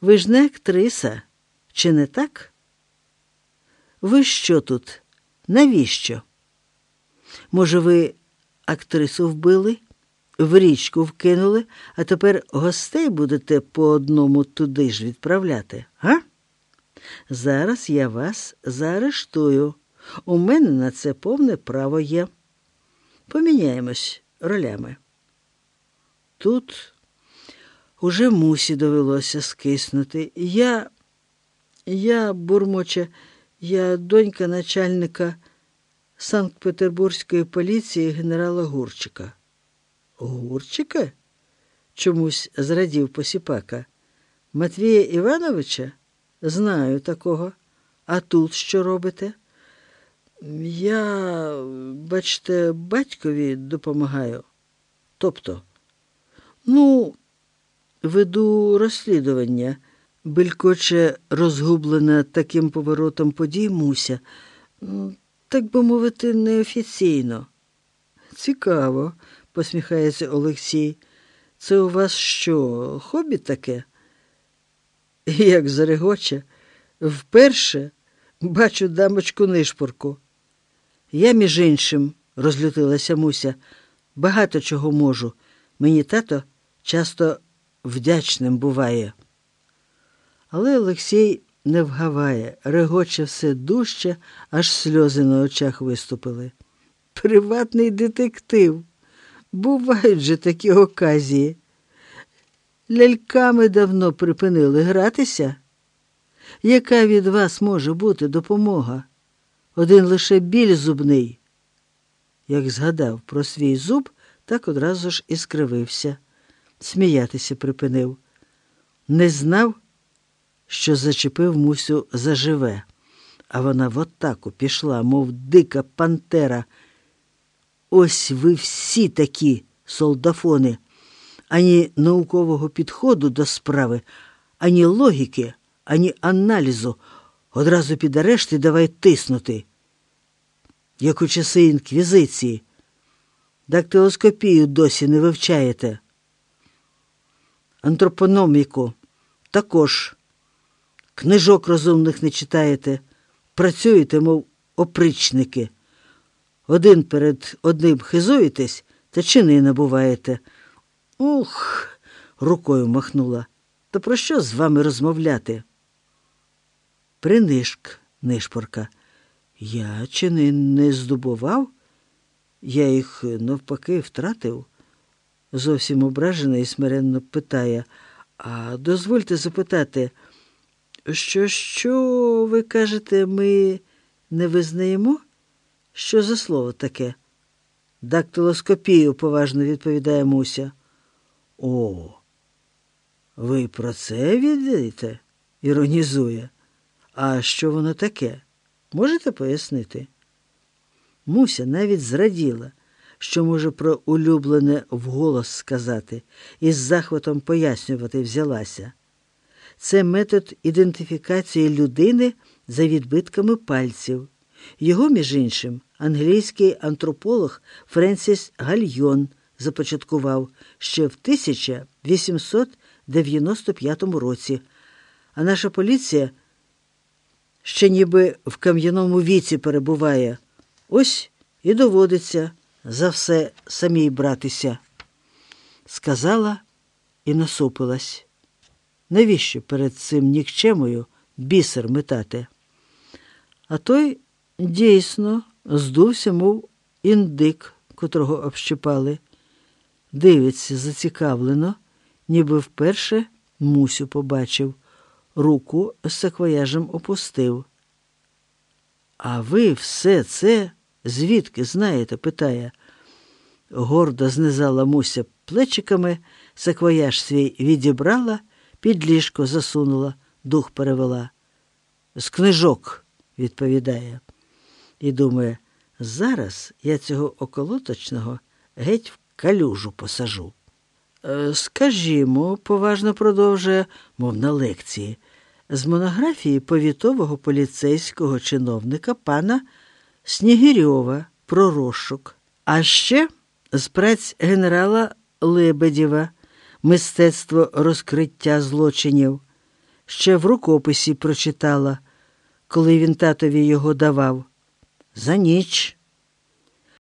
Ви ж не актриса, чи не так? Ви що тут? Навіщо? Може, ви актрису вбили, в річку вкинули, а тепер гостей будете по одному туди ж відправляти, га? Зараз я вас заарештую. У мене на це повне право є. Поміняємось ролями. Тут уже мусі довелося скиснути. Я, я, бурмоче, я донька начальника Санкт-Петербурзької поліції генерала Гурчика. Гурчика? Чомусь зрадів посіпака. Матвія Івановича? Знаю такого. А тут що робите? Я, бачте, батькові допомагаю. Тобто, ну, веду розслідування, белькоче розгублена таким поворотом подій Муся. Так би мовити, неофіційно. Цікаво, посміхається Олексій. Це у вас що, хобі таке? Як зарегоче, вперше бачу дамочку нишпорку. Я, між іншим, розлютилася Муся, багато чого можу. Мені тато часто вдячним буває. Але Олексій не вгаває, регоче все дужче, аж сльози на очах виступили. Приватний детектив. Бувають же такі оказії. Ляльками давно припинили гратися. Яка від вас може бути допомога? Один лише біль зубний. Як згадав про свій зуб, так одразу ж і скривився, сміятися припинив. Не знав, що зачепив Мусю заживе, а вона в атаку пішла, мов дика пантера. Ось ви всі такі солдафони, ані наукового підходу до справи, ані логіки, ані аналізу. Одразу під арешт і давай тиснути. Як у часи інквізиції. Дактилоскопію досі не вивчаєте. Антропономіку також. Книжок розумних не читаєте, працюєте, мов опричники. Один перед одним хизуєтесь та чини набуваєте. Ух, рукою махнула. Та про що з вами розмовляти? Принишк, нишпорка. Я чини не здобував, я їх навпаки втратив. Зовсім ображена і смиренно питає, а дозвольте запитати, що, що ви кажете, ми не визнаємо? Що за слово таке? Дактилоскопію, поважно відповідає Муся. О, ви про це відаєте? іронізує. А що воно таке? Можете пояснити? Муся навіть зраділа, що може про улюблене вголос сказати, і з захватом пояснювати взялася. Це метод ідентифікації людини за відбитками пальців. Його, між іншим, англійський антрополог Френсіс Гальйон започаткував ще в 1895 році, а наша поліція ще ніби в кам'яному віці перебуває. Ось і доводиться за все самій братися. Сказала і насупилась. Навіщо перед цим нікчемою бісер метати? А той дійсно здувся, мов індик, котрого общипали. Дивиться зацікавлено, ніби вперше Мусю побачив, руку з саквояжем опустив. А ви все це звідки знаєте? питає. Гордо знизала Муся плечиками, саквояж свій відібрала, під ліжко засунула, дух перевела. З книжок, відповідає, і думає, зараз я цього околоточного геть в калюжу посажу. «Е, Скажімо, поважно продовжує, мов на лекції, з монографії повітового поліцейського чиновника пана Снігирьова про розшук, а ще з праць генерала Лебедєва мистецтво розкриття злочинів. ще в рукописі прочитала, коли він татові його давав. За ніч.